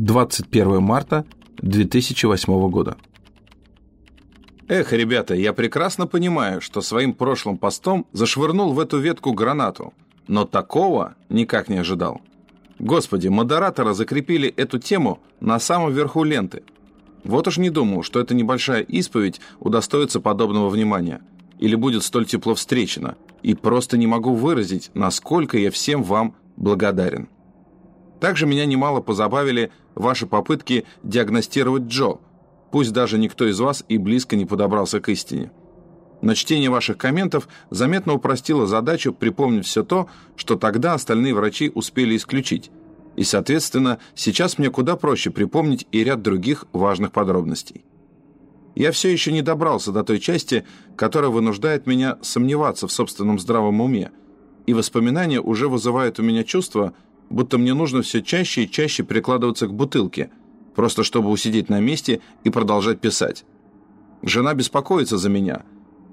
21 марта 2008 года. Эх, ребята, я прекрасно понимаю, что своим прошлым постом зашвырнул в эту ветку гранату, но такого никак не ожидал. Господи, модератора закрепили эту тему на самом верху ленты. Вот уж не думал, что эта небольшая исповедь удостоится подобного внимания или будет столь тепло встречена, и просто не могу выразить, насколько я всем вам благодарен. Также меня немало позабавили ваши попытки диагностировать Джо, пусть даже никто из вас и близко не подобрался к истине. Но чтение ваших комментов заметно упростило задачу припомнить все то, что тогда остальные врачи успели исключить. И, соответственно, сейчас мне куда проще припомнить и ряд других важных подробностей. Я все еще не добрался до той части, которая вынуждает меня сомневаться в собственном здравом уме, и воспоминания уже вызывают у меня чувство – будто мне нужно все чаще и чаще прикладываться к бутылке, просто чтобы усидеть на месте и продолжать писать. Жена беспокоится за меня,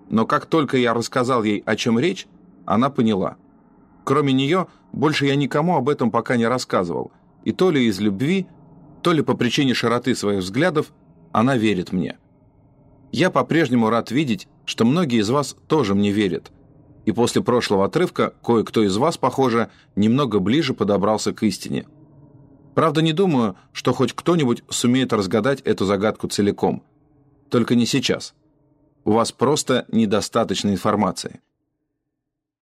но как только я рассказал ей, о чем речь, она поняла. Кроме нее, больше я никому об этом пока не рассказывал, и то ли из любви, то ли по причине широты своих взглядов, она верит мне. Я по-прежнему рад видеть, что многие из вас тоже мне верят – и после прошлого отрывка кое-кто из вас, похоже, немного ближе подобрался к истине. Правда, не думаю, что хоть кто-нибудь сумеет разгадать эту загадку целиком. Только не сейчас. У вас просто недостаточно информации.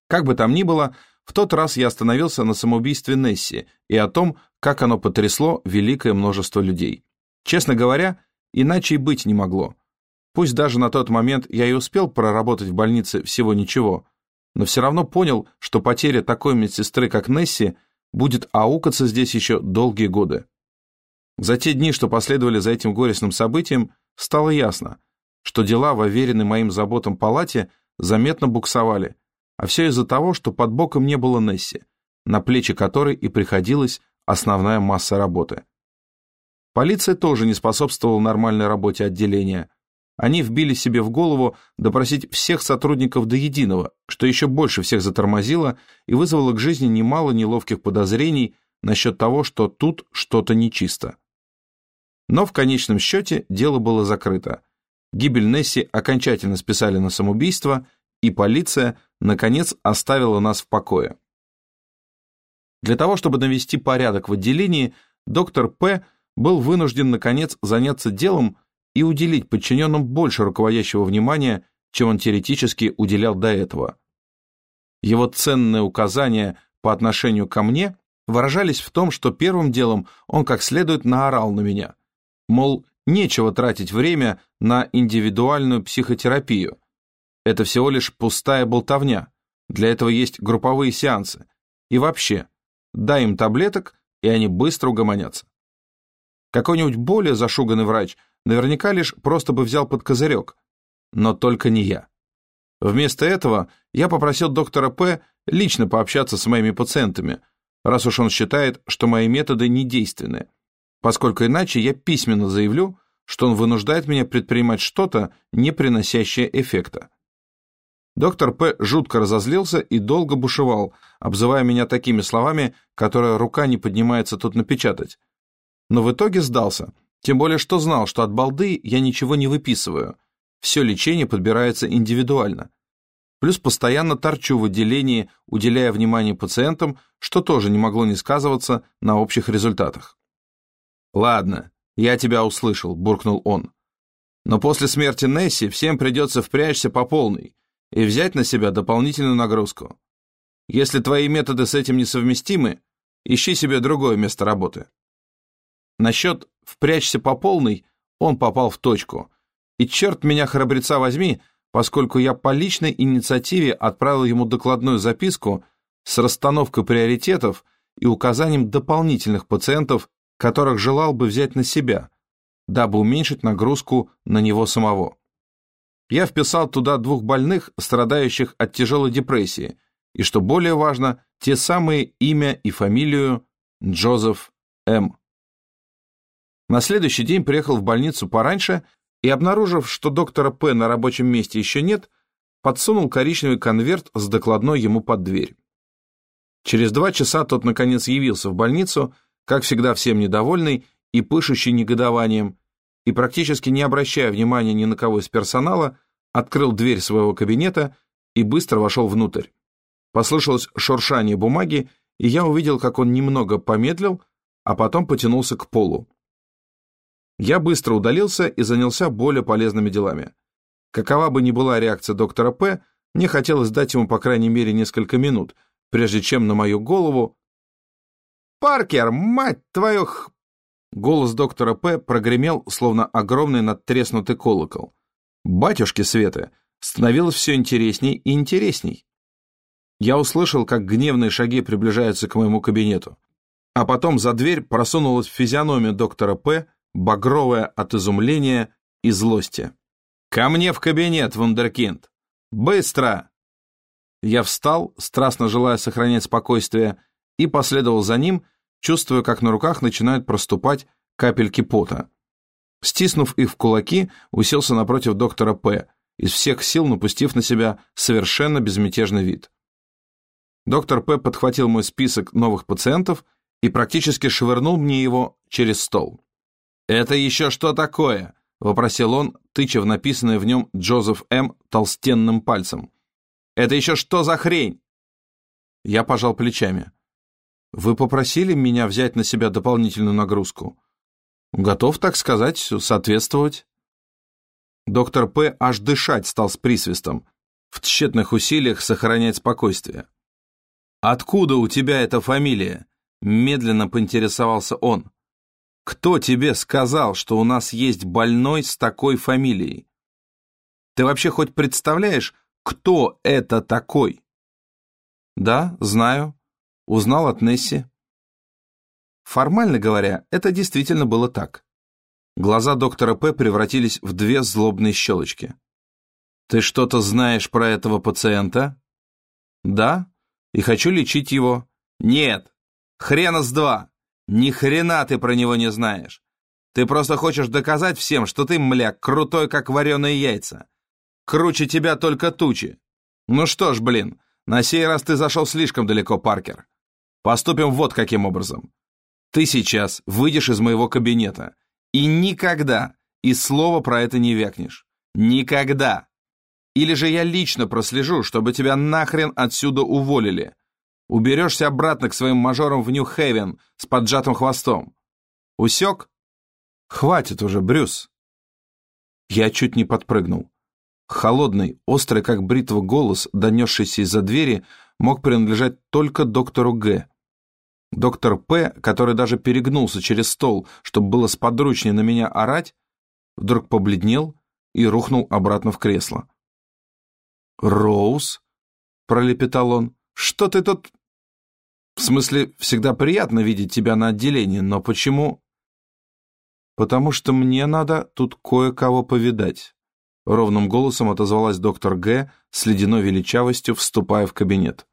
Как бы там ни было, в тот раз я остановился на самоубийстве Несси и о том, как оно потрясло великое множество людей. Честно говоря, иначе и быть не могло. Пусть даже на тот момент я и успел проработать в больнице всего ничего – но все равно понял, что потеря такой медсестры, как Несси, будет аукаться здесь еще долгие годы. За те дни, что последовали за этим горестным событием, стало ясно, что дела в уверенной моим заботам палате заметно буксовали, а все из-за того, что под боком не было Несси, на плечи которой и приходилась основная масса работы. Полиция тоже не способствовала нормальной работе отделения, они вбили себе в голову допросить всех сотрудников до единого, что еще больше всех затормозило и вызвало к жизни немало неловких подозрений насчет того, что тут что-то нечисто. Но в конечном счете дело было закрыто. Гибель Несси окончательно списали на самоубийство, и полиция, наконец, оставила нас в покое. Для того, чтобы навести порядок в отделении, доктор П. был вынужден, наконец, заняться делом, и уделить подчиненным больше руководящего внимания, чем он теоретически уделял до этого. Его ценные указания по отношению ко мне выражались в том, что первым делом он как следует наорал на меня. Мол, нечего тратить время на индивидуальную психотерапию. Это всего лишь пустая болтовня. Для этого есть групповые сеансы. И вообще, дай им таблеток, и они быстро угомонятся. Какой-нибудь более зашуганный врач наверняка лишь просто бы взял под козырек. Но только не я. Вместо этого я попросил доктора П. лично пообщаться с моими пациентами, раз уж он считает, что мои методы недейственны, поскольку иначе я письменно заявлю, что он вынуждает меня предпринимать что-то, не приносящее эффекта. Доктор П. жутко разозлился и долго бушевал, обзывая меня такими словами, которые рука не поднимается тут напечатать. Но в итоге сдался – тем более, что знал, что от балды я ничего не выписываю. Все лечение подбирается индивидуально. Плюс постоянно торчу в отделении, уделяя внимание пациентам, что тоже не могло не сказываться на общих результатах. «Ладно, я тебя услышал», — буркнул он. «Но после смерти Несси всем придется впрячься по полной и взять на себя дополнительную нагрузку. Если твои методы с этим несовместимы, ищи себе другое место работы». Насчет «впрячься по полной» он попал в точку. И черт меня храбреца возьми, поскольку я по личной инициативе отправил ему докладную записку с расстановкой приоритетов и указанием дополнительных пациентов, которых желал бы взять на себя, дабы уменьшить нагрузку на него самого. Я вписал туда двух больных, страдающих от тяжелой депрессии, и, что более важно, те самые имя и фамилию Джозеф М. На следующий день приехал в больницу пораньше и, обнаружив, что доктора П. на рабочем месте еще нет, подсунул коричневый конверт с докладной ему под дверь. Через два часа тот, наконец, явился в больницу, как всегда всем недовольный, и пышущий негодованием, и практически не обращая внимания ни на кого из персонала, открыл дверь своего кабинета и быстро вошел внутрь. Послышалось шуршание бумаги, и я увидел, как он немного помедлил, а потом потянулся к полу. Я быстро удалился и занялся более полезными делами. Какова бы ни была реакция доктора П., мне хотелось дать ему по крайней мере несколько минут, прежде чем на мою голову... «Паркер, мать твою х...» Голос доктора П. прогремел, словно огромный надтреснутый колокол. «Батюшки светы!» становилось все интересней и интересней. Я услышал, как гневные шаги приближаются к моему кабинету. А потом за дверь просунулась физиономия доктора П., багровая от изумления и злости. «Ко мне в кабинет, вундеркинд! Быстро!» Я встал, страстно желая сохранять спокойствие, и последовал за ним, чувствуя, как на руках начинают проступать капельки пота. Стиснув их в кулаки, уселся напротив доктора П., из всех сил напустив на себя совершенно безмятежный вид. Доктор П. подхватил мой список новых пациентов и практически швырнул мне его через стол. «Это еще что такое?» — вопросил он, тыча в написанное в нем Джозеф М. толстенным пальцем. «Это еще что за хрень?» Я пожал плечами. «Вы попросили меня взять на себя дополнительную нагрузку. Готов, так сказать, соответствовать». Доктор П. аж дышать стал с присвистом, в тщетных усилиях сохранять спокойствие. «Откуда у тебя эта фамилия?» — медленно поинтересовался он. «Кто тебе сказал, что у нас есть больной с такой фамилией? Ты вообще хоть представляешь, кто это такой?» «Да, знаю. Узнал от Несси». Формально говоря, это действительно было так. Глаза доктора П. превратились в две злобные щелочки. «Ты что-то знаешь про этого пациента?» «Да, и хочу лечить его». «Нет, хрена с два. Ни хрена ты про него не знаешь. Ты просто хочешь доказать всем, что ты, мля, крутой, как вареные яйца. Круче тебя только тучи. Ну что ж, блин, на сей раз ты зашел слишком далеко, Паркер. Поступим вот каким образом. Ты сейчас выйдешь из моего кабинета» И никогда и слова про это не вякнешь. Никогда. Или же я лично прослежу, чтобы тебя нахрен отсюда уволили. Уберешься обратно к своим мажорам в Нью-Хевен с поджатым хвостом. Усек? Хватит уже, Брюс. Я чуть не подпрыгнул. Холодный, острый, как бритва голос, донесшийся из-за двери, мог принадлежать только доктору Г. Доктор П., который даже перегнулся через стол, чтобы было сподручнее на меня орать, вдруг побледнел и рухнул обратно в кресло. «Роуз?» — пролепетал он. «Что ты тут...» «В смысле, всегда приятно видеть тебя на отделении, но почему...» «Потому что мне надо тут кое-кого повидать», — ровным голосом отозвалась доктор Г. с ледяной величавостью, вступая в кабинет.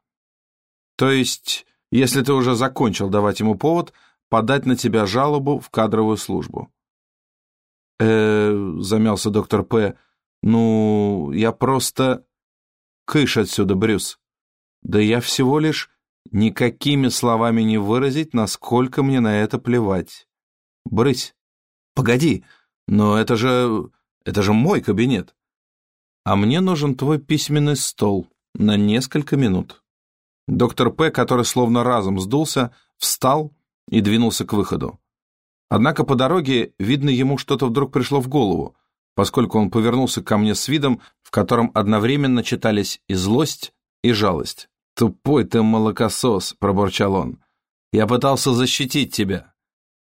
«То есть если ты уже закончил давать ему повод, подать на тебя жалобу в кадровую службу. э замялся доктор П. «Ну, я просто...» «Кыш отсюда, Брюс. Да я всего лишь никакими словами не выразить, насколько мне на это плевать. Брысь, погоди, но это же... это же мой кабинет. А мне нужен твой письменный стол на несколько минут». Доктор П., который словно разом сдулся, встал и двинулся к выходу. Однако по дороге, видно, ему что-то вдруг пришло в голову, поскольку он повернулся ко мне с видом, в котором одновременно читались и злость, и жалость. «Тупой ты молокосос», — пробурчал он. «Я пытался защитить тебя.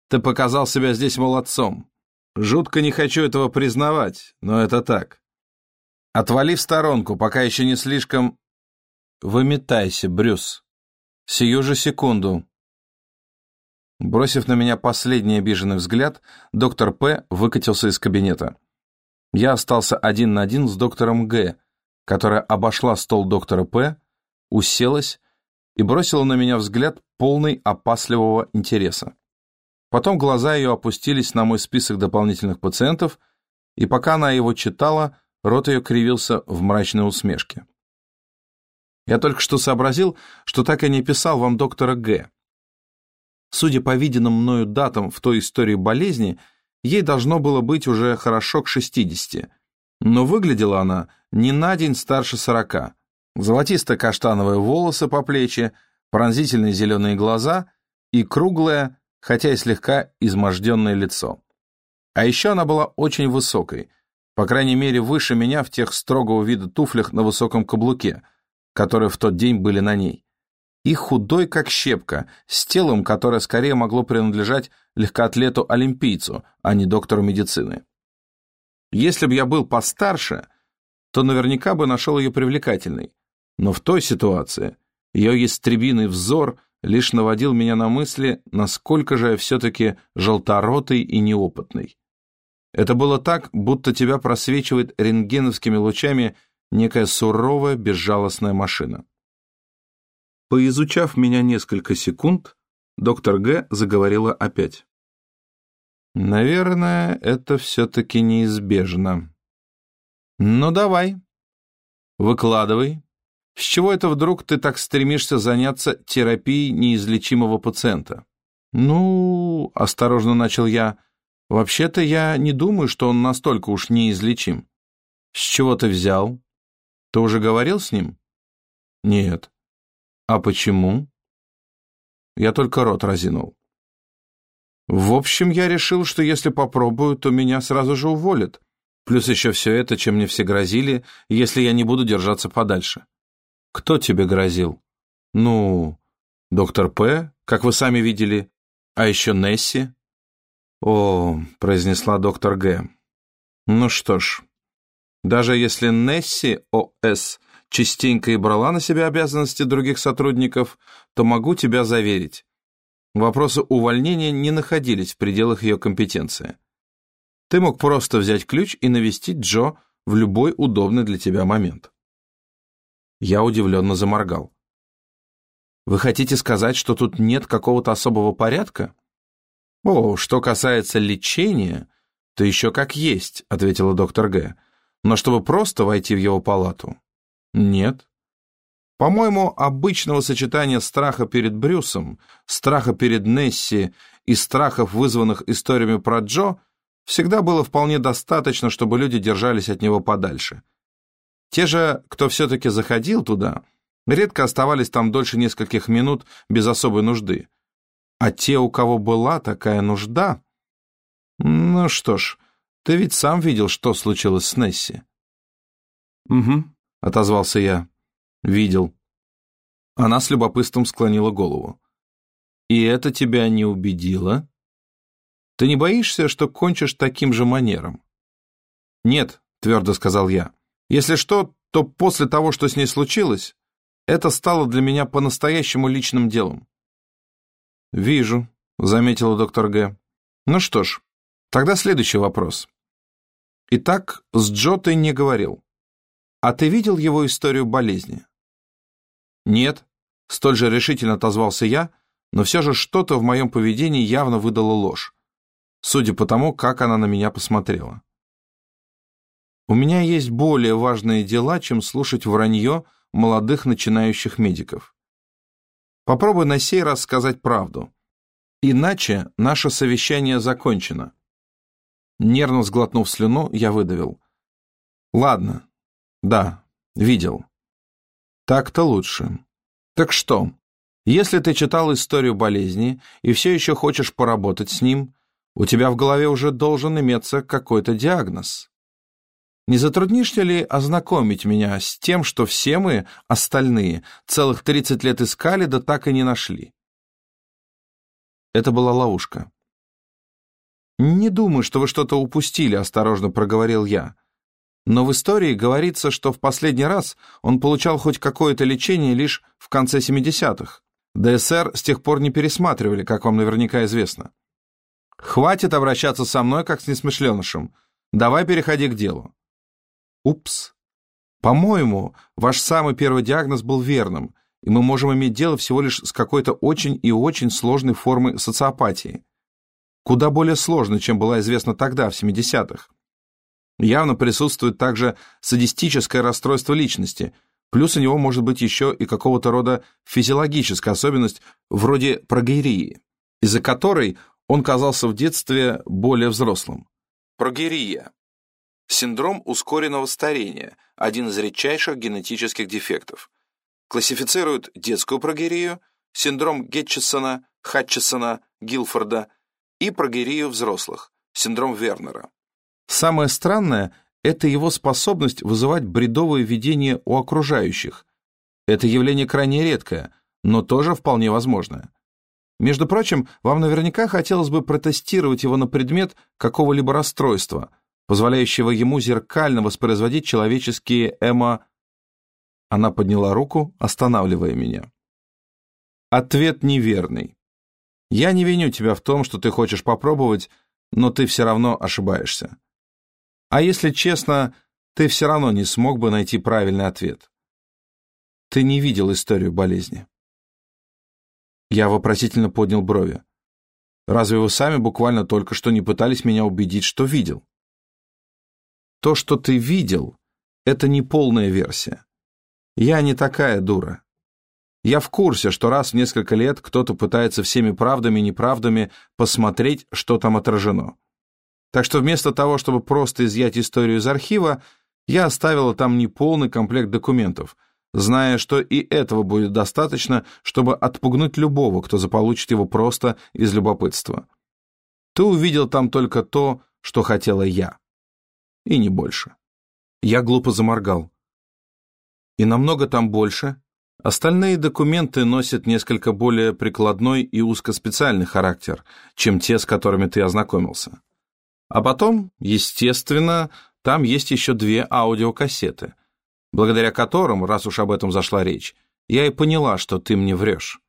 Ты показал себя здесь молодцом. Жутко не хочу этого признавать, но это так. Отвали в сторонку, пока еще не слишком «Выметайся, Брюс. Сию же секунду». Бросив на меня последний обиженный взгляд, доктор П. выкатился из кабинета. Я остался один на один с доктором Г., которая обошла стол доктора П., уселась и бросила на меня взгляд полный опасливого интереса. Потом глаза ее опустились на мой список дополнительных пациентов, и пока она его читала, рот ее кривился в мрачной усмешке. Я только что сообразил, что так и не писал вам доктора Г. Судя по виденным мною датам в той истории болезни, ей должно было быть уже хорошо к 60, но выглядела она не на день старше 40. Золотисто-каштановые волосы по плечи, пронзительные зеленые глаза и круглое, хотя и слегка изможденное лицо. А еще она была очень высокой, по крайней мере выше меня в тех строгого вида туфлях на высоком каблуке, которые в тот день были на ней и худой, как щепка, с телом, которое скорее могло принадлежать легкоатлету-олимпийцу, а не доктору медицины. Если бы я был постарше, то наверняка бы нашел ее привлекательной. Но в той ситуации ее ястребиный взор лишь наводил меня на мысли, насколько же я все-таки желторотый и неопытный. Это было так, будто тебя просвечивает рентгеновскими лучами некая суровая, безжалостная машина. Поизучав меня несколько секунд, доктор Г. заговорила опять. «Наверное, это все-таки неизбежно. Ну, давай. Выкладывай. С чего это вдруг ты так стремишься заняться терапией неизлечимого пациента?» «Ну, — осторожно начал я, — вообще-то я не думаю, что он настолько уж неизлечим. С чего ты взял? Ты уже говорил с ним?» «Нет. «А почему?» Я только рот разинул. В общем, я решил, что если попробую, то меня сразу же уволят. Плюс еще все это, чем мне все грозили, если я не буду держаться подальше. Кто тебе грозил? Ну, доктор П., как вы сами видели, а еще Несси. О, произнесла доктор Г. Ну что ж, даже если Несси ОС частенько и брала на себя обязанности других сотрудников, то могу тебя заверить, вопросы увольнения не находились в пределах ее компетенции. Ты мог просто взять ключ и навестить Джо в любой удобный для тебя момент. Я удивленно заморгал. Вы хотите сказать, что тут нет какого-то особого порядка? О, что касается лечения, то еще как есть, ответила доктор Г. Но чтобы просто войти в его палату, нет. По-моему, обычного сочетания страха перед Брюсом, страха перед Несси и страхов, вызванных историями про Джо, всегда было вполне достаточно, чтобы люди держались от него подальше. Те же, кто все-таки заходил туда, редко оставались там дольше нескольких минут без особой нужды. А те, у кого была такая нужда... Ну что ж, ты ведь сам видел, что случилось с Несси. Угу, — отозвался я. «Видел». Она с любопытством склонила голову. «И это тебя не убедило? Ты не боишься, что кончишь таким же манером?» «Нет», — твердо сказал я. «Если что, то после того, что с ней случилось, это стало для меня по-настоящему личным делом». «Вижу», — заметила доктор Г. «Ну что ж, тогда следующий вопрос. Итак, с Джо ты не говорил. «А ты видел его историю болезни?» «Нет», — столь же решительно отозвался я, но все же что-то в моем поведении явно выдало ложь, судя по тому, как она на меня посмотрела. У меня есть более важные дела, чем слушать вранье молодых начинающих медиков. Попробуй на сей раз сказать правду. Иначе наше совещание закончено. Нервно сглотнув слюну, я выдавил. Ладно, да, видел. Так-то лучше. Так что, если ты читал историю болезни и все еще хочешь поработать с ним, у тебя в голове уже должен иметься какой-то диагноз. Не затруднишься ли ознакомить меня с тем, что все мы, остальные, целых 30 лет искали, да так и не нашли? Это была ловушка. «Не думаю, что вы что-то упустили», — осторожно проговорил я. Но в истории говорится, что в последний раз он получал хоть какое-то лечение лишь в конце 70-х. ДСР с тех пор не пересматривали, как вам наверняка известно. Хватит обращаться со мной, как с несмышленышем. Давай переходи к делу. Упс. По-моему, ваш самый первый диагноз был верным, и мы можем иметь дело всего лишь с какой-то очень и очень сложной формой социопатии. Куда более сложной, чем была известна тогда, в 70-х. Явно присутствует также садистическое расстройство личности, плюс у него может быть еще и какого-то рода физиологическая особенность вроде прогерии. из-за которой он казался в детстве более взрослым. Прогерия. Синдром ускоренного старения – один из редчайших генетических дефектов. Классифицируют детскую прогерию, синдром Гетчесона, Хатчесона, Гилфорда и прогерию взрослых, синдром Вернера. Самое странное – это его способность вызывать бредовые видения у окружающих. Это явление крайне редкое, но тоже вполне возможное. Между прочим, вам наверняка хотелось бы протестировать его на предмет какого-либо расстройства, позволяющего ему зеркально воспроизводить человеческие эмо... Она подняла руку, останавливая меня. Ответ неверный. Я не виню тебя в том, что ты хочешь попробовать, но ты все равно ошибаешься. А если честно, ты все равно не смог бы найти правильный ответ. Ты не видел историю болезни. Я вопросительно поднял брови. Разве вы сами буквально только что не пытались меня убедить, что видел? То, что ты видел, это не полная версия. Я не такая дура. Я в курсе, что раз в несколько лет кто-то пытается всеми правдами и неправдами посмотреть, что там отражено. Так что вместо того, чтобы просто изъять историю из архива, я оставила там неполный комплект документов, зная, что и этого будет достаточно, чтобы отпугнуть любого, кто заполучит его просто из любопытства. Ты увидел там только то, что хотела я. И не больше. Я глупо заморгал. И намного там больше. Остальные документы носят несколько более прикладной и узкоспециальный характер, чем те, с которыми ты ознакомился. А потом, естественно, там есть еще две аудиокассеты — благодаря которым, раз уж об этом зашла речь, я и поняла, что ты мне врешь.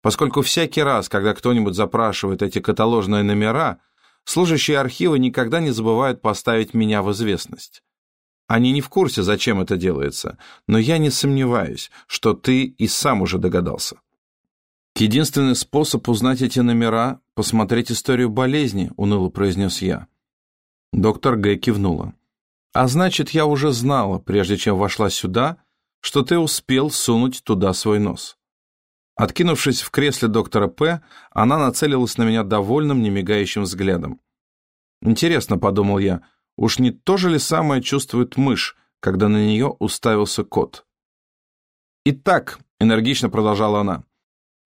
Поскольку всякий раз, когда кто-нибудь запрашивает эти каталожные номера, служащие архива никогда не забывают поставить меня в известность. Они не в курсе, зачем это делается, но я не сомневаюсь, что ты и сам уже догадался. Единственный способ узнать эти номера — посмотреть историю болезни, уныло произнес я. Доктор Г. кивнула. А значит, я уже знала, прежде чем вошла сюда, что ты успел сунуть туда свой нос. Откинувшись в кресле доктора П., она нацелилась на меня довольным, немигающим взглядом. Интересно, подумал я, уж не то же ли самое чувствует мышь, когда на нее уставился кот? Итак, энергично продолжала она,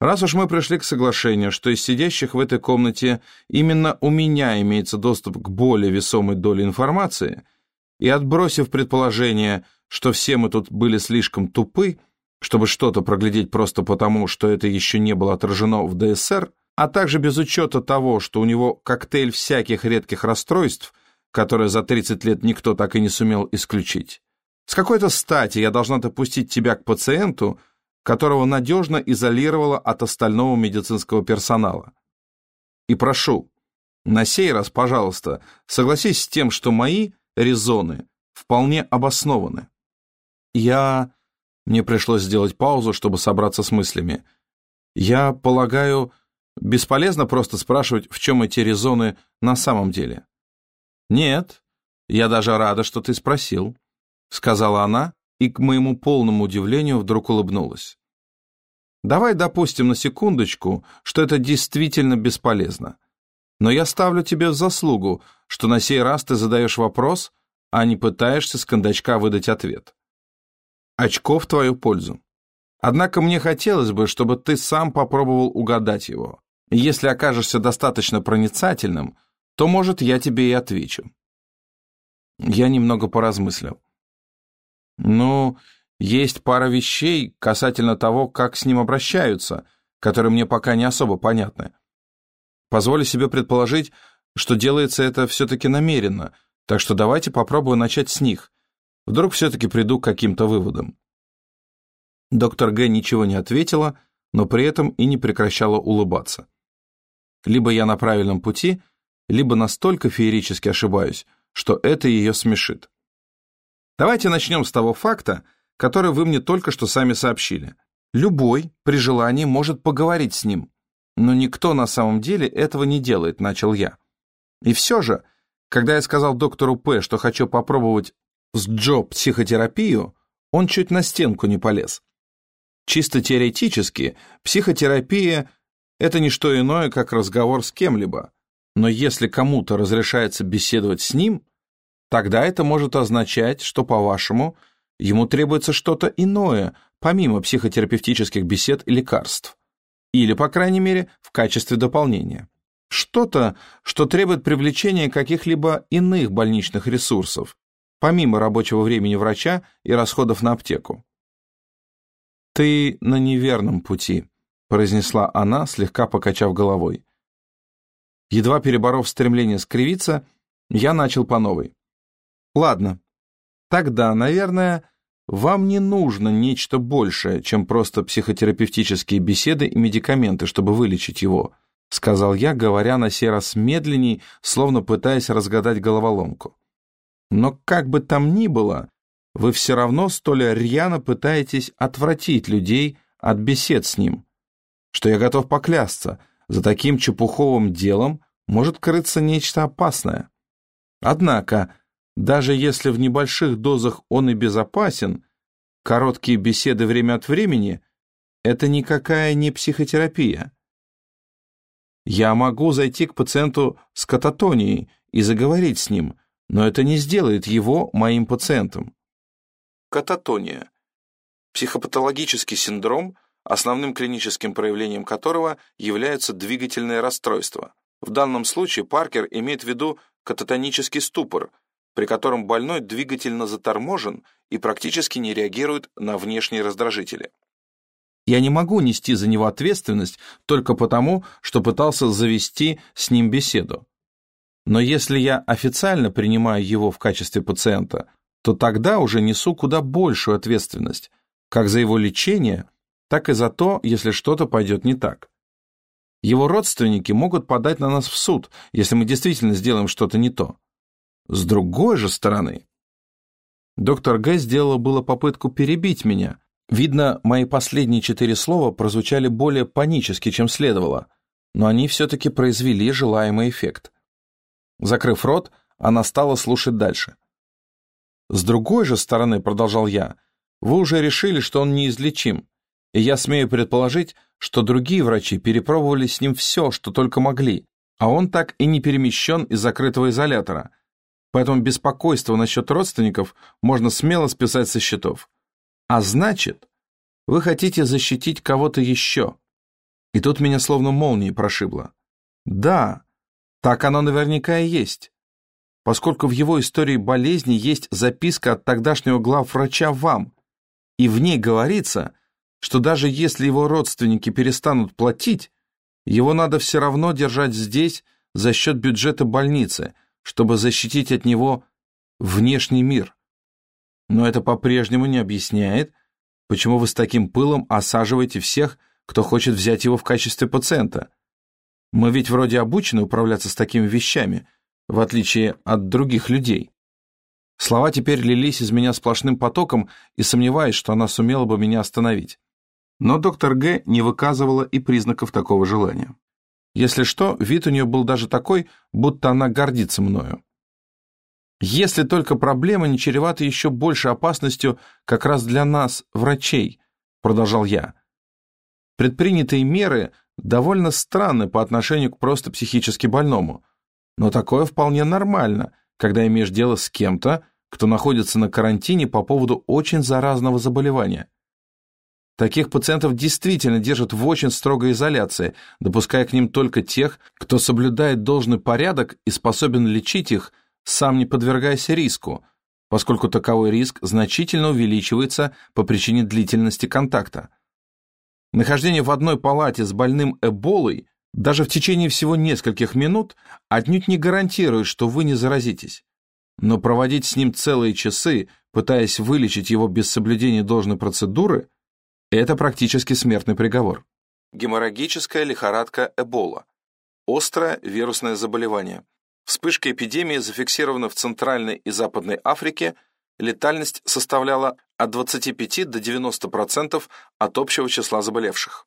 раз уж мы пришли к соглашению, что из сидящих в этой комнате именно у меня имеется доступ к более весомой доле информации — и отбросив предположение, что все мы тут были слишком тупы, чтобы что-то проглядеть просто потому, что это еще не было отражено в ДСР, а также без учета того, что у него коктейль всяких редких расстройств, которые за 30 лет никто так и не сумел исключить. С какой-то стати я должна допустить тебя к пациенту, которого надежно изолировала от остального медицинского персонала. И прошу, на сей раз, пожалуйста, согласись с тем, что мои – резоны, вполне обоснованы. Я... Мне пришлось сделать паузу, чтобы собраться с мыслями. Я полагаю, бесполезно просто спрашивать, в чем эти резоны на самом деле. Нет, я даже рада, что ты спросил, сказала она и, к моему полному удивлению, вдруг улыбнулась. Давай допустим на секундочку, что это действительно бесполезно. Но я ставлю тебе в заслугу, что на сей раз ты задаешь вопрос, а не пытаешься с кондачка выдать ответ. Очко в твою пользу. Однако мне хотелось бы, чтобы ты сам попробовал угадать его. Если окажешься достаточно проницательным, то, может, я тебе и отвечу. Я немного поразмыслил. Ну, есть пара вещей касательно того, как с ним обращаются, которые мне пока не особо понятны. Позволю себе предположить, что делается это все-таки намеренно, так что давайте попробую начать с них. Вдруг все-таки приду к каким-то выводам. Доктор Г. ничего не ответила, но при этом и не прекращала улыбаться. Либо я на правильном пути, либо настолько феерически ошибаюсь, что это ее смешит. Давайте начнем с того факта, который вы мне только что сами сообщили. Любой при желании может поговорить с ним, но никто на самом деле этого не делает, начал я. И все же, когда я сказал доктору П, что хочу попробовать с Джо психотерапию, он чуть на стенку не полез. Чисто теоретически, психотерапия Это не что иное, как разговор с кем-либо. Но если кому-то разрешается беседовать с ним, тогда это может означать, что, по-вашему, ему требуется что-то иное, помимо психотерапевтических бесед и лекарств. Или, по крайней мере, в качестве дополнения. Что-то, что требует привлечения каких-либо иных больничных ресурсов, помимо рабочего времени врача и расходов на аптеку. «Ты на неверном пути», — произнесла она, слегка покачав головой. Едва переборов стремление скривиться, я начал по новой. «Ладно, тогда, наверное, вам не нужно нечто большее, чем просто психотерапевтические беседы и медикаменты, чтобы вылечить его», — сказал я, говоря на сей раз медленней, словно пытаясь разгадать головоломку. «Но как бы там ни было, вы все равно столь рьяно пытаетесь отвратить людей от бесед с ним, что я готов поклясться, за таким чепуховым делом может крыться нечто опасное. Однако, даже если в небольших дозах он и безопасен, короткие беседы время от времени — это никакая не психотерапия. Я могу зайти к пациенту с кататонией и заговорить с ним, но это не сделает его моим пациентом. Кататония. Психопатологический синдром, основным клиническим проявлением которого является двигательное расстройство. В данном случае Паркер имеет в виду кататонический ступор, при котором больной двигательно заторможен и практически не реагирует на внешние раздражители. Я не могу нести за него ответственность только потому, что пытался завести с ним беседу. Но если я официально принимаю его в качестве пациента, то тогда уже несу куда большую ответственность, как за его лечение, так и за то, если что-то пойдет не так. Его родственники могут подать на нас в суд, если мы действительно сделаем что-то не то. С другой же стороны, доктор Г. сделала было попытку перебить меня, Видно, мои последние четыре слова прозвучали более панически, чем следовало, но они все-таки произвели желаемый эффект. Закрыв рот, она стала слушать дальше. «С другой же стороны, — продолжал я, — вы уже решили, что он неизлечим, и я смею предположить, что другие врачи перепробовали с ним все, что только могли, а он так и не перемещен из закрытого изолятора, поэтому беспокойство насчет родственников можно смело списать со счетов. А значит, вы хотите защитить кого-то еще. И тут меня словно молнией прошибло. Да, так оно наверняка и есть. Поскольку в его истории болезни есть записка от тогдашнего главврача вам, и в ней говорится, что даже если его родственники перестанут платить, его надо все равно держать здесь за счет бюджета больницы, чтобы защитить от него внешний мир. Но это по-прежнему не объясняет, почему вы с таким пылом осаживаете всех, кто хочет взять его в качестве пациента. Мы ведь вроде обучены управляться с такими вещами, в отличие от других людей. Слова теперь лились из меня сплошным потоком, и сомневаюсь, что она сумела бы меня остановить. Но доктор Г. не выказывала и признаков такого желания. Если что, вид у нее был даже такой, будто она гордится мною. Если только проблема не чревата еще больше опасностью как раз для нас, врачей, продолжал я. Предпринятые меры довольно странны по отношению к просто психически больному, но такое вполне нормально, когда имеешь дело с кем-то, кто находится на карантине по поводу очень заразного заболевания. Таких пациентов действительно держат в очень строгой изоляции, допуская к ним только тех, кто соблюдает должный порядок и способен лечить их – сам не подвергайся риску, поскольку таковой риск значительно увеличивается по причине длительности контакта. Нахождение в одной палате с больным эболой даже в течение всего нескольких минут отнюдь не гарантирует, что вы не заразитесь. Но проводить с ним целые часы, пытаясь вылечить его без соблюдения должной процедуры, это практически смертный приговор. Геморрагическая лихорадка Эбола. Острое вирусное заболевание Вспышка эпидемии зафиксирована в Центральной и Западной Африке, летальность составляла от 25 до 90% от общего числа заболевших.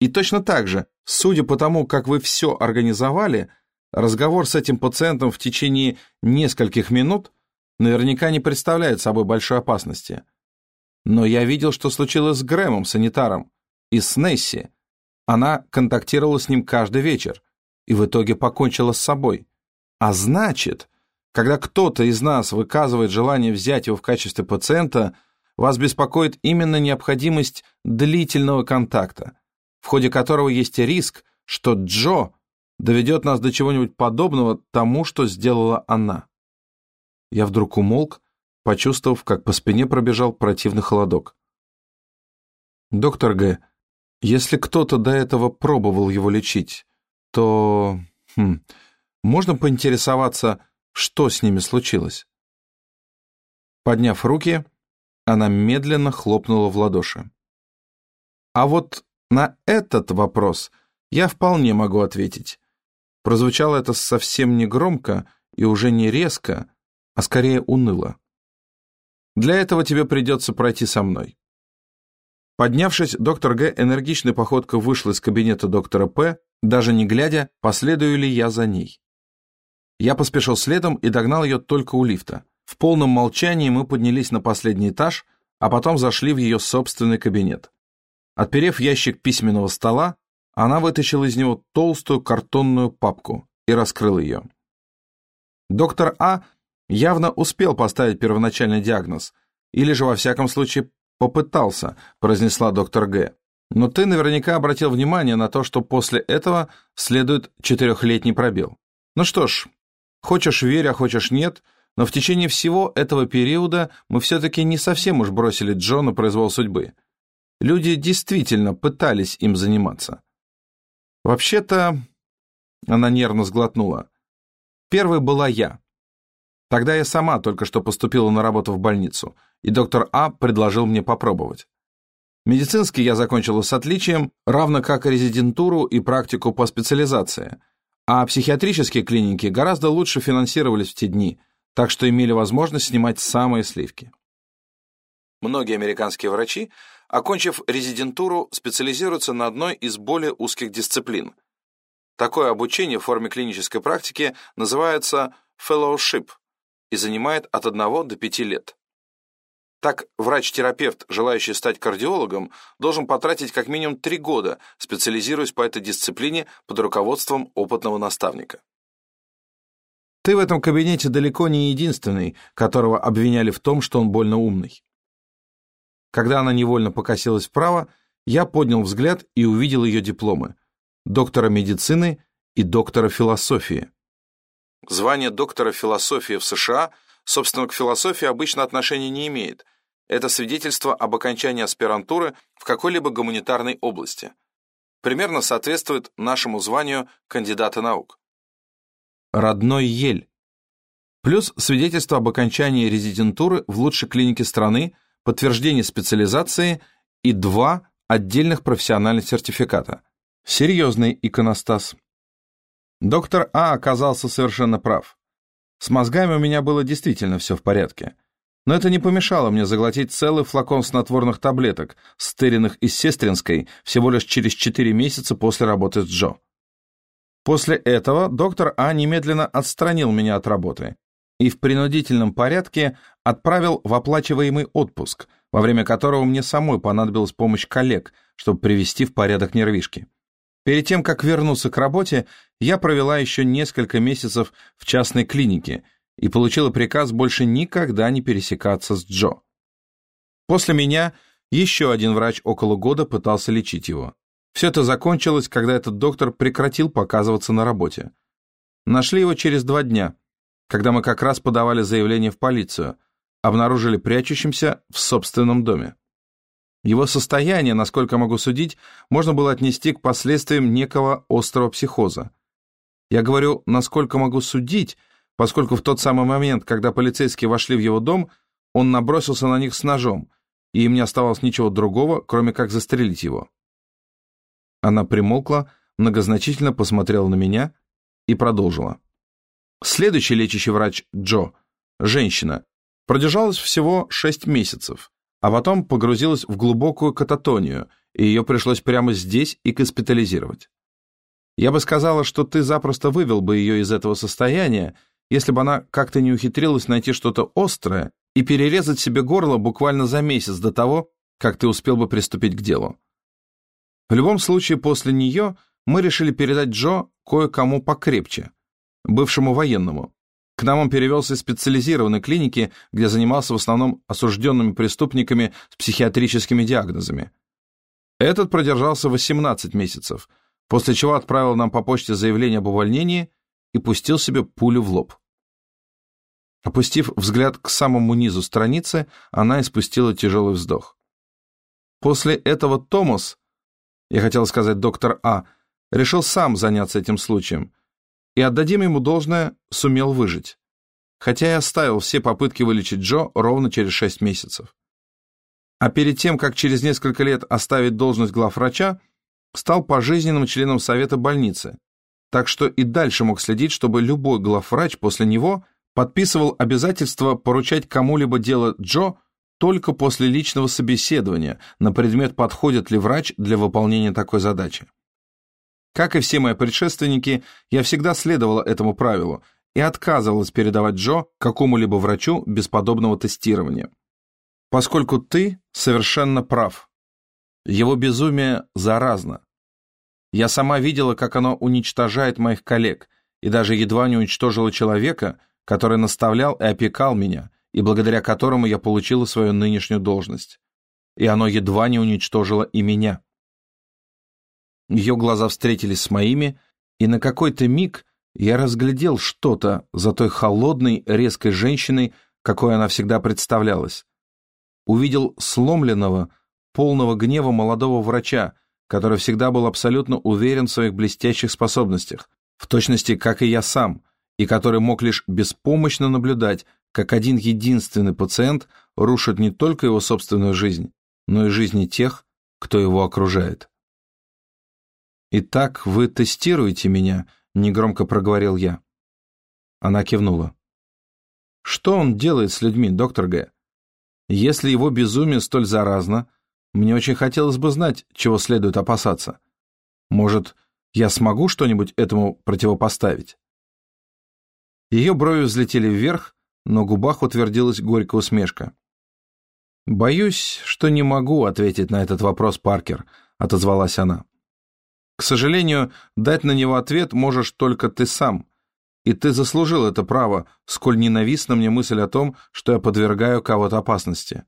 И точно так же, судя по тому, как вы все организовали, разговор с этим пациентом в течение нескольких минут наверняка не представляет собой большой опасности. Но я видел, что случилось с Грэмом, санитаром, и с Несси, Она контактировала с ним каждый вечер и в итоге покончила с собой. А значит, когда кто-то из нас выказывает желание взять его в качестве пациента, вас беспокоит именно необходимость длительного контакта, в ходе которого есть риск, что Джо доведет нас до чего-нибудь подобного тому, что сделала она. Я вдруг умолк, почувствовав, как по спине пробежал противный холодок. «Доктор Г., если кто-то до этого пробовал его лечить, то... Хм, можно поинтересоваться, что с ними случилось?» Подняв руки, она медленно хлопнула в ладоши. «А вот на этот вопрос я вполне могу ответить. Прозвучало это совсем не громко и уже не резко, а скорее уныло. Для этого тебе придется пройти со мной. Поднявшись, доктор Г. энергичной походкой вышел из кабинета доктора П., даже не глядя, последую ли я за ней. Я поспешил следом и догнал ее только у лифта. В полном молчании мы поднялись на последний этаж, а потом зашли в ее собственный кабинет. Отперев ящик письменного стола, она вытащила из него толстую картонную папку и раскрыла ее. Доктор А явно успел поставить первоначальный диагноз, или же, во всяком случае, попытался, произнесла доктор Г. Но ты наверняка обратил внимание на то, что после этого следует четырехлетний пробел. Ну что ж, хочешь верь, а хочешь нет, но в течение всего этого периода мы все-таки не совсем уж бросили Джо на произвол судьбы. Люди действительно пытались им заниматься. Вообще-то, она нервно сглотнула. Первой была я. Тогда я сама только что поступила на работу в больницу, и доктор А предложил мне попробовать. Медицинский я закончила с отличием, равно как и резидентуру и практику по специализации, а психиатрические клиники гораздо лучше финансировались в те дни, так что имели возможность снимать самые сливки. Многие американские врачи, окончив резидентуру, специализируются на одной из более узких дисциплин. Такое обучение в форме клинической практики называется fellowship и занимает от 1 до 5 лет. Так, врач-терапевт, желающий стать кардиологом, должен потратить как минимум 3 года, специализируясь по этой дисциплине под руководством опытного наставника. Ты в этом кабинете далеко не единственный, которого обвиняли в том, что он больно умный. Когда она невольно покосилась вправо, я поднял взгляд и увидел ее дипломы – доктора медицины и доктора философии. Звание доктора философии в США, собственно, к философии обычно отношения не имеет. Это свидетельство об окончании аспирантуры в какой-либо гуманитарной области. Примерно соответствует нашему званию кандидата наук. Родной Ель. Плюс свидетельство об окончании резидентуры в лучшей клинике страны – подтверждение специализации и два отдельных профессиональных сертификата. Серьезный иконостас. Доктор А оказался совершенно прав. С мозгами у меня было действительно все в порядке. Но это не помешало мне заглотить целый флакон снотворных таблеток, стыренных из Сестринской всего лишь через 4 месяца после работы с Джо. После этого доктор А немедленно отстранил меня от работы, и в принудительном порядке отправил в оплачиваемый отпуск, во время которого мне самой понадобилась помощь коллег, чтобы привести в порядок нервишки. Перед тем, как вернуться к работе, я провела еще несколько месяцев в частной клинике и получила приказ больше никогда не пересекаться с Джо. После меня еще один врач около года пытался лечить его. Все это закончилось, когда этот доктор прекратил показываться на работе. Нашли его через два дня – когда мы как раз подавали заявление в полицию, обнаружили прячущимся в собственном доме. Его состояние, насколько могу судить, можно было отнести к последствиям некого острого психоза. Я говорю, насколько могу судить, поскольку в тот самый момент, когда полицейские вошли в его дом, он набросился на них с ножом, и им не оставалось ничего другого, кроме как застрелить его. Она примолкла, многозначительно посмотрела на меня и продолжила. Следующий лечащий врач Джо, женщина, продержалась всего 6 месяцев, а потом погрузилась в глубокую кататонию, и ее пришлось прямо здесь и госпитализировать. Я бы сказала, что ты запросто вывел бы ее из этого состояния, если бы она как-то не ухитрилась найти что-то острое и перерезать себе горло буквально за месяц до того, как ты успел бы приступить к делу. В любом случае, после нее мы решили передать Джо кое-кому покрепче, бывшему военному. К нам он перевелся из специализированной клиники, где занимался в основном осужденными преступниками с психиатрическими диагнозами. Этот продержался 18 месяцев, после чего отправил нам по почте заявление об увольнении и пустил себе пулю в лоб. Опустив взгляд к самому низу страницы, она испустила тяжелый вздох. После этого Томас, я хотел сказать доктор А, решил сам заняться этим случаем, и, отдадим ему должное, сумел выжить. Хотя и оставил все попытки вылечить Джо ровно через шесть месяцев. А перед тем, как через несколько лет оставить должность главврача, стал пожизненным членом совета больницы, так что и дальше мог следить, чтобы любой главврач после него подписывал обязательство поручать кому-либо дело Джо только после личного собеседования на предмет, подходит ли врач для выполнения такой задачи. Как и все мои предшественники, я всегда следовала этому правилу и отказывалась передавать Джо какому-либо врачу без подобного тестирования. Поскольку ты совершенно прав. Его безумие заразно. Я сама видела, как оно уничтожает моих коллег, и даже едва не уничтожило человека, который наставлял и опекал меня, и благодаря которому я получила свою нынешнюю должность. И оно едва не уничтожило и меня. Ее глаза встретились с моими, и на какой-то миг я разглядел что-то за той холодной, резкой женщиной, какой она всегда представлялась. Увидел сломленного, полного гнева молодого врача, который всегда был абсолютно уверен в своих блестящих способностях, в точности, как и я сам, и который мог лишь беспомощно наблюдать, как один единственный пациент рушит не только его собственную жизнь, но и жизни тех, кто его окружает. «Итак, вы тестируете меня?» — негромко проговорил я. Она кивнула. «Что он делает с людьми, доктор Г? Если его безумие столь заразно, мне очень хотелось бы знать, чего следует опасаться. Может, я смогу что-нибудь этому противопоставить?» Ее брови взлетели вверх, но губах утвердилась горькая усмешка. «Боюсь, что не могу ответить на этот вопрос, Паркер», — отозвалась она. К сожалению, дать на него ответ можешь только ты сам. И ты заслужил это право, сколь ненавистна мне мысль о том, что я подвергаю кого-то опасности.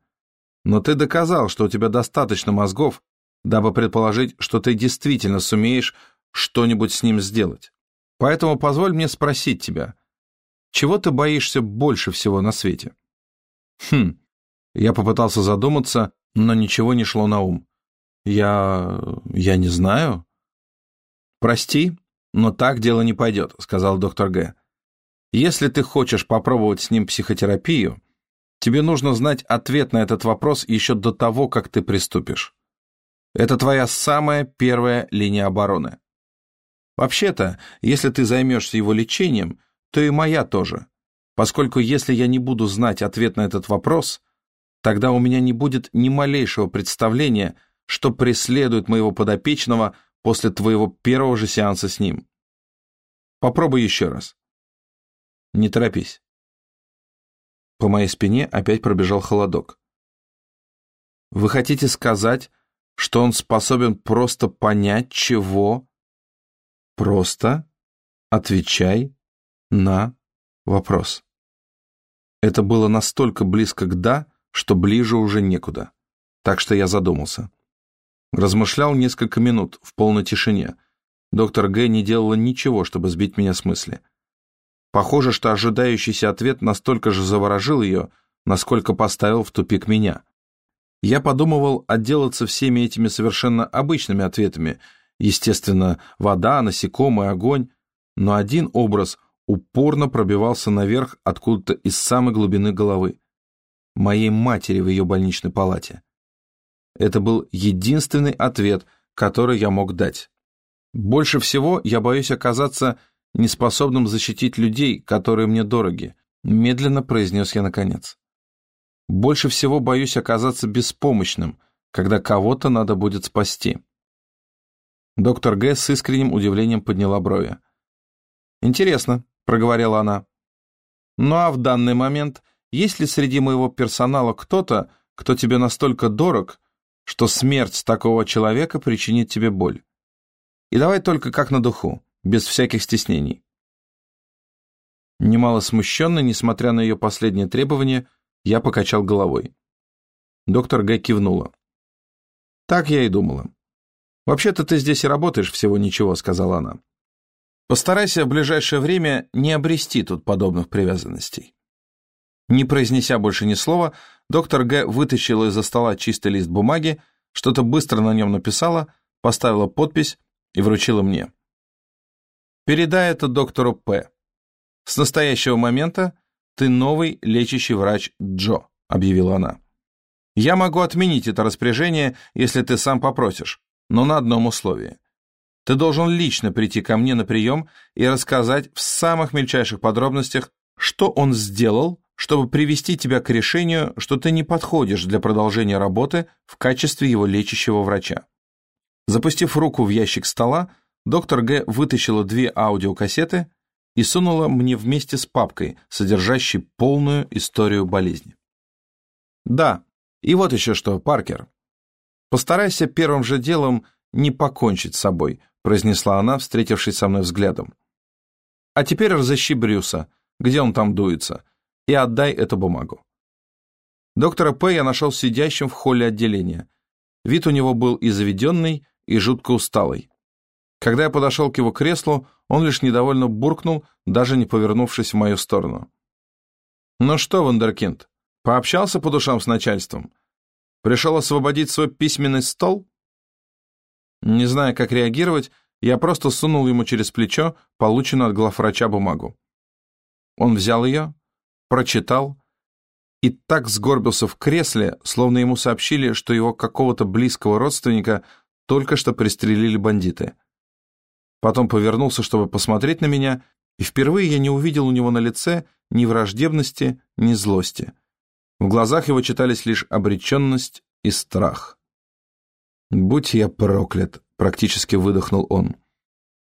Но ты доказал, что у тебя достаточно мозгов, дабы предположить, что ты действительно сумеешь что-нибудь с ним сделать. Поэтому позволь мне спросить тебя, чего ты боишься больше всего на свете? Хм, я попытался задуматься, но ничего не шло на ум. Я... я не знаю. «Прости, но так дело не пойдет», — сказал доктор Г. «Если ты хочешь попробовать с ним психотерапию, тебе нужно знать ответ на этот вопрос еще до того, как ты приступишь. Это твоя самая первая линия обороны. Вообще-то, если ты займешься его лечением, то и моя тоже, поскольку если я не буду знать ответ на этот вопрос, тогда у меня не будет ни малейшего представления, что преследует моего подопечного после твоего первого же сеанса с ним. Попробуй еще раз. Не торопись. По моей спине опять пробежал холодок. Вы хотите сказать, что он способен просто понять, чего? Просто отвечай на вопрос. Это было настолько близко к «да», что ближе уже некуда. Так что я задумался. Размышлял несколько минут в полной тишине. Доктор Г. не делала ничего, чтобы сбить меня с мысли. Похоже, что ожидающийся ответ настолько же заворожил ее, насколько поставил в тупик меня. Я подумывал отделаться всеми этими совершенно обычными ответами, естественно, вода, насекомые, огонь, но один образ упорно пробивался наверх откуда-то из самой глубины головы. Моей матери в ее больничной палате. Это был единственный ответ, который я мог дать. Больше всего я боюсь оказаться неспособным защитить людей, которые мне дороги, медленно произнес я наконец. Больше всего боюсь оказаться беспомощным, когда кого-то надо будет спасти. Доктор Г. с искренним удивлением подняла брови. «Интересно», — проговорила она. «Ну а в данный момент есть ли среди моего персонала кто-то, кто тебе настолько дорог, что смерть такого человека причинит тебе боль. И давай только как на духу, без всяких стеснений. Немало смущенно, несмотря на ее последнее требование, я покачал головой. Доктор Г. кивнула. «Так я и думала. Вообще-то ты здесь и работаешь всего ничего», — сказала она. «Постарайся в ближайшее время не обрести тут подобных привязанностей». Не произнеся больше ни слова, доктор Г. вытащила из-за стола чистый лист бумаги, что-то быстро на нем написала, поставила подпись и вручила мне. «Передай это доктору П. С настоящего момента ты новый лечащий врач Джо», — объявила она. «Я могу отменить это распоряжение, если ты сам попросишь, но на одном условии. Ты должен лично прийти ко мне на прием и рассказать в самых мельчайших подробностях, что он сделал, чтобы привести тебя к решению, что ты не подходишь для продолжения работы в качестве его лечащего врача. Запустив руку в ящик стола, доктор Г. вытащила две аудиокассеты и сунула мне вместе с папкой, содержащей полную историю болезни. Да, и вот еще что, Паркер. Постарайся первым же делом не покончить с собой, произнесла она, встретившись со мной взглядом. А теперь разыщи Брюса, где он там дуется, и отдай эту бумагу. Доктора П. я нашел сидящим в холле отделения. Вид у него был и заведенный, и жутко усталый. Когда я подошел к его креслу, он лишь недовольно буркнул, даже не повернувшись в мою сторону. «Ну что, Вандеркинд, пообщался по душам с начальством? Пришел освободить свой письменный стол?» Не зная, как реагировать, я просто сунул ему через плечо полученную от главврача бумагу. Он взял ее, прочитал и так сгорбился в кресле, словно ему сообщили, что его какого-то близкого родственника только что пристрелили бандиты. Потом повернулся, чтобы посмотреть на меня, и впервые я не увидел у него на лице ни враждебности, ни злости. В глазах его читались лишь обреченность и страх. «Будь я проклят!» — практически выдохнул он.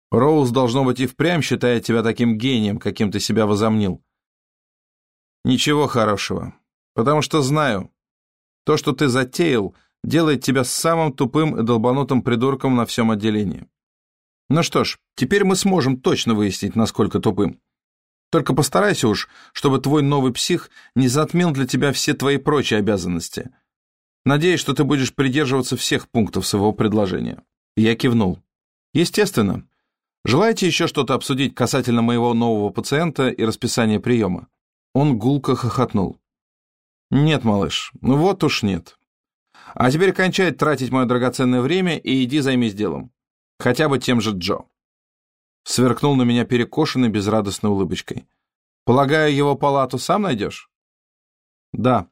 «Роуз, должно быть, и впрямь считает тебя таким гением, каким ты себя возомнил. Ничего хорошего. Потому что знаю, то, что ты затеял, делает тебя самым тупым и долбанутым придурком на всем отделении. Ну что ж, теперь мы сможем точно выяснить, насколько тупым. Только постарайся уж, чтобы твой новый псих не затмил для тебя все твои прочие обязанности. Надеюсь, что ты будешь придерживаться всех пунктов своего предложения. Я кивнул. Естественно. Желаете еще что-то обсудить касательно моего нового пациента и расписания приема? Он гулко хохотнул. «Нет, малыш, ну вот уж нет. А теперь кончай тратить мое драгоценное время и иди займись делом. Хотя бы тем же Джо». Сверкнул на меня перекошенной безрадостной улыбочкой. «Полагаю, его палату сам найдешь?» «Да.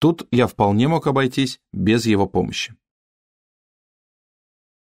Тут я вполне мог обойтись без его помощи».